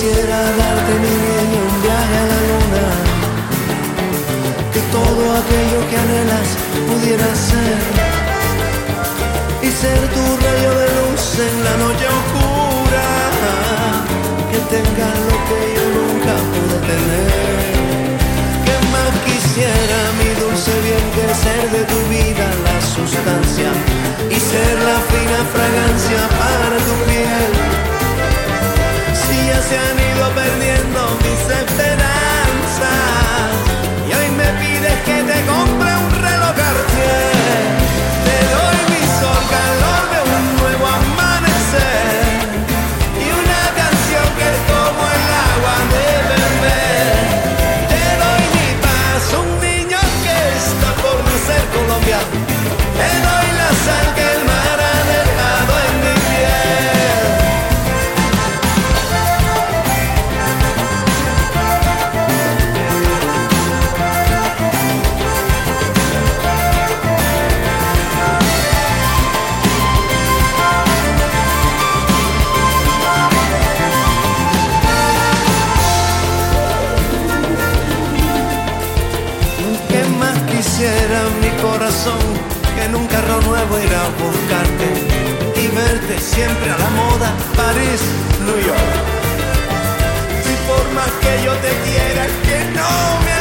quisiera darte mi niño un viaje a la luna, que todo aquello que anhelas pudiera ser. Y ser tu rayo de luz en la noche oscura, que tenga lo que yo nunca pude tener. Que más quisiera mi dulce bien que ser de tu vida corazón que en un carro nuevo ir a buscarte y verte siempre a la moda París, New York? Si por más que yo te quiera que no me